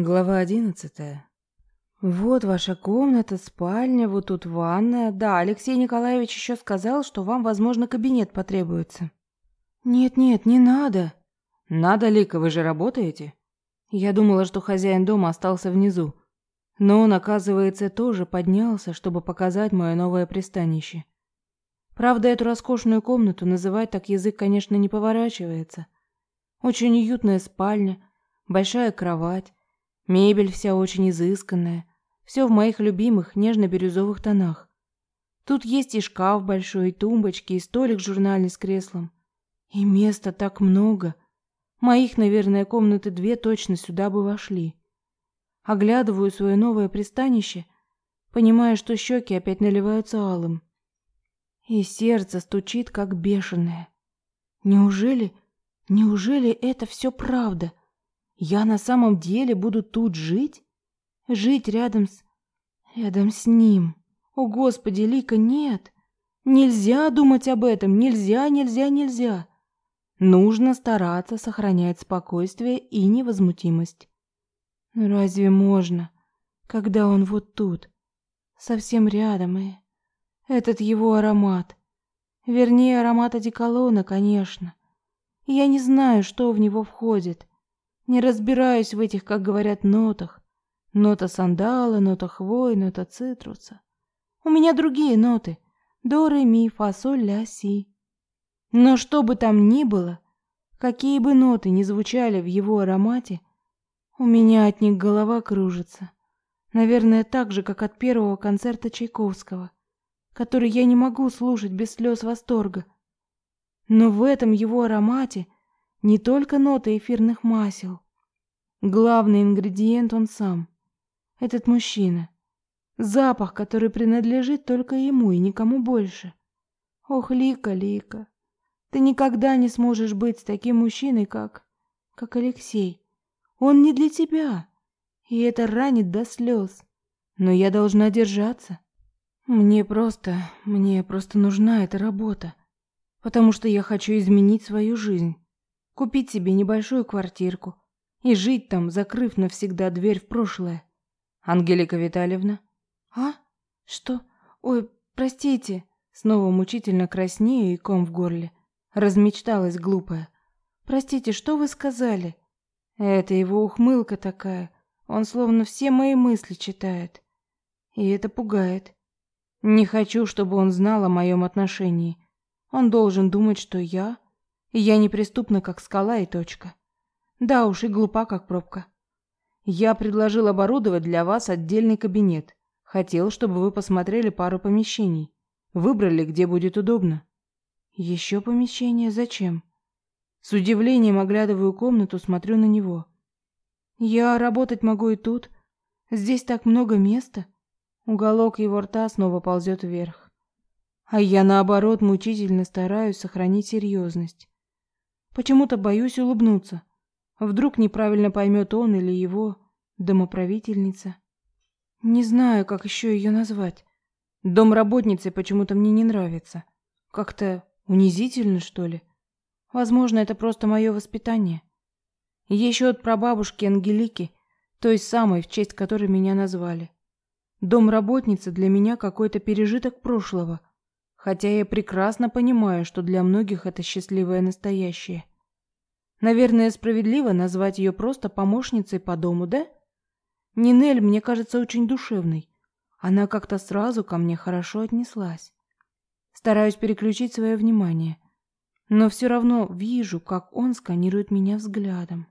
Глава одиннадцатая. Вот ваша комната, спальня, вот тут ванная. Да, Алексей Николаевич еще сказал, что вам, возможно, кабинет потребуется. Нет-нет, не надо. Надо, Лика, вы же работаете? Я думала, что хозяин дома остался внизу. Но он, оказывается, тоже поднялся, чтобы показать мое новое пристанище. Правда, эту роскошную комнату называть так язык, конечно, не поворачивается. Очень уютная спальня, большая кровать, мебель вся очень изысканная, все в моих любимых нежно-бирюзовых тонах. Тут есть и шкаф большой, и тумбочки, и столик журнальный с креслом. И места так много. Моих, наверное, комнаты две точно сюда бы вошли. Оглядываю свое новое пристанище, понимая, что щеки опять наливаются алым. И сердце стучит, как бешеное. Неужели, неужели это все правда? Я на самом деле буду тут жить? Жить рядом с... рядом с ним. О, Господи, Лика, нет. Нельзя думать об этом, нельзя, нельзя, нельзя. Нужно стараться сохранять спокойствие и невозмутимость. Но разве можно, когда он вот тут, совсем рядом и... Этот его аромат. Вернее, аромат одеколона, конечно. Я не знаю, что в него входит. Не разбираюсь в этих, как говорят, нотах. Нота сандала, нота хвои, нота цитруса. У меня другие ноты. До, ре, ми, фа, соль, ля, си. Но что бы там ни было, какие бы ноты ни звучали в его аромате, у меня от них голова кружится. Наверное, так же, как от первого концерта Чайковского который я не могу слушать без слез восторга. Но в этом его аромате не только ноты эфирных масел. Главный ингредиент он сам. Этот мужчина. Запах, который принадлежит только ему и никому больше. Ох, Лика, Лика, ты никогда не сможешь быть с таким мужчиной, как... как Алексей. Он не для тебя, и это ранит до слез. Но я должна держаться. Мне просто, мне просто нужна эта работа, потому что я хочу изменить свою жизнь, купить себе небольшую квартирку и жить там, закрыв навсегда дверь в прошлое. Ангелика Витальевна? А? Что? Ой, простите. Снова мучительно краснею и ком в горле. Размечталась глупая. Простите, что вы сказали? Это его ухмылка такая. Он словно все мои мысли читает. И это пугает. Не хочу, чтобы он знал о моем отношении. Он должен думать, что я... Я неприступна, как скала и точка. Да уж, и глупа, как пробка. Я предложил оборудовать для вас отдельный кабинет. Хотел, чтобы вы посмотрели пару помещений. Выбрали, где будет удобно. Еще помещение зачем? С удивлением оглядываю комнату, смотрю на него. Я работать могу и тут. Здесь так много места. Уголок его рта снова ползет вверх. А я, наоборот, мучительно стараюсь сохранить серьезность. Почему-то боюсь улыбнуться. Вдруг неправильно поймет он или его домоправительница. Не знаю, как еще ее назвать. Домработницей почему-то мне не нравится. Как-то унизительно, что ли. Возможно, это просто мое воспитание. Еще от прабабушки Ангелики, той самой, в честь которой меня назвали. Домработница для меня какой-то пережиток прошлого, хотя я прекрасно понимаю, что для многих это счастливое настоящее. Наверное, справедливо назвать ее просто помощницей по дому, да? Нинель мне кажется очень душевной. Она как-то сразу ко мне хорошо отнеслась. Стараюсь переключить свое внимание, но все равно вижу, как он сканирует меня взглядом.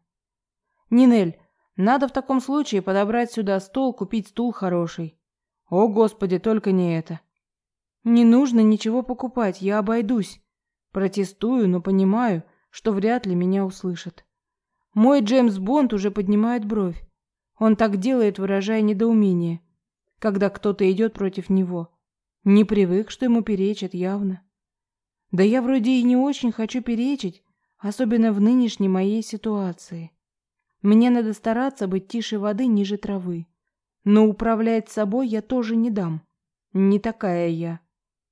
Нинель, надо в таком случае подобрать сюда стол, купить стул хороший. О, Господи, только не это. Не нужно ничего покупать, я обойдусь. Протестую, но понимаю, что вряд ли меня услышат. Мой Джеймс Бонд уже поднимает бровь. Он так делает, выражая недоумение, когда кто-то идет против него. Не привык, что ему перечат явно. Да я вроде и не очень хочу перечить, особенно в нынешней моей ситуации. Мне надо стараться быть тише воды ниже травы. Но управлять собой я тоже не дам. Не такая я.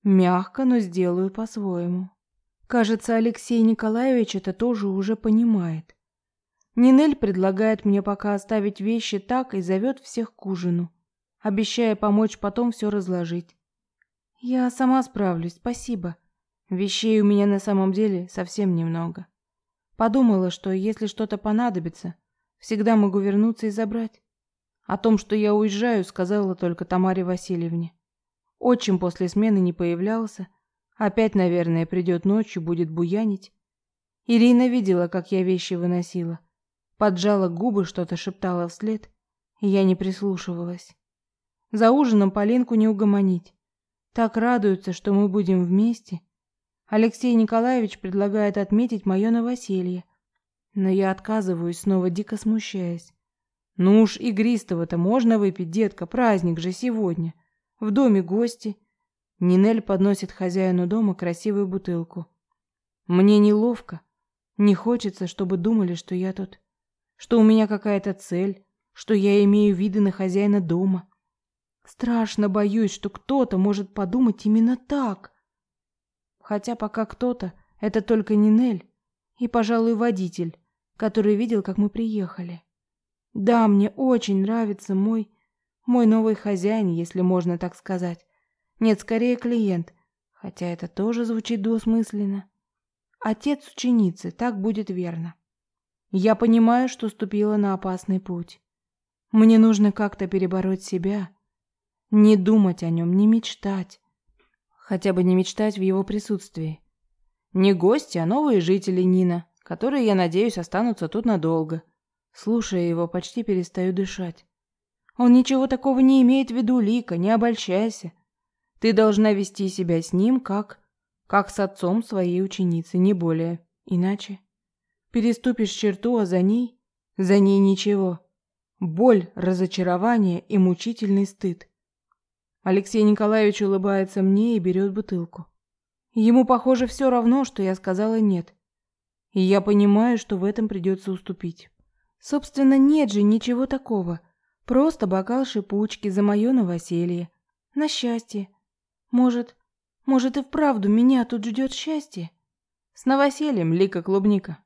Мягко, но сделаю по-своему. Кажется, Алексей Николаевич это тоже уже понимает. Нинель предлагает мне пока оставить вещи так и зовет всех к ужину, обещая помочь потом все разложить. Я сама справлюсь, спасибо. Вещей у меня на самом деле совсем немного. Подумала, что если что-то понадобится, всегда могу вернуться и забрать. О том, что я уезжаю, сказала только Тамаре Васильевне. Отчим после смены не появлялся. Опять, наверное, придет ночью, будет буянить. Ирина видела, как я вещи выносила. Поджала губы, что-то шептала вслед, и я не прислушивалась. За ужином Полинку не угомонить. Так радуется, что мы будем вместе. Алексей Николаевич предлагает отметить мое новоселье. Но я отказываюсь, снова дико смущаясь. Ну уж игристого-то можно выпить, детка, праздник же сегодня. В доме гости. Нинель подносит хозяину дома красивую бутылку. Мне неловко. Не хочется, чтобы думали, что я тут что у меня какая-то цель, что я имею виды на хозяина дома. Страшно боюсь, что кто-то может подумать именно так. Хотя пока кто-то — это только Нинель и, пожалуй, водитель, который видел, как мы приехали. Да, мне очень нравится мой... мой новый хозяин, если можно так сказать. Нет, скорее клиент, хотя это тоже звучит двусмысленно. Отец ученицы, так будет верно. Я понимаю, что ступила на опасный путь. Мне нужно как-то перебороть себя, не думать о нем, не мечтать. Хотя бы не мечтать в его присутствии. Не гости, а новые жители Нина, которые, я надеюсь, останутся тут надолго. Слушая его, почти перестаю дышать. Он ничего такого не имеет в виду, Лика, не обольщайся. Ты должна вести себя с ним как... как с отцом своей ученицы, не более. Иначе... Переступишь черту, а за ней... За ней ничего. Боль, разочарование и мучительный стыд. Алексей Николаевич улыбается мне и берет бутылку. Ему, похоже, все равно, что я сказала «нет». И я понимаю, что в этом придется уступить. Собственно, нет же ничего такого. Просто бокал шипучки за мое новоселье. На счастье. Может, может и вправду меня тут ждет счастье? С новосельем, Лика Клубника.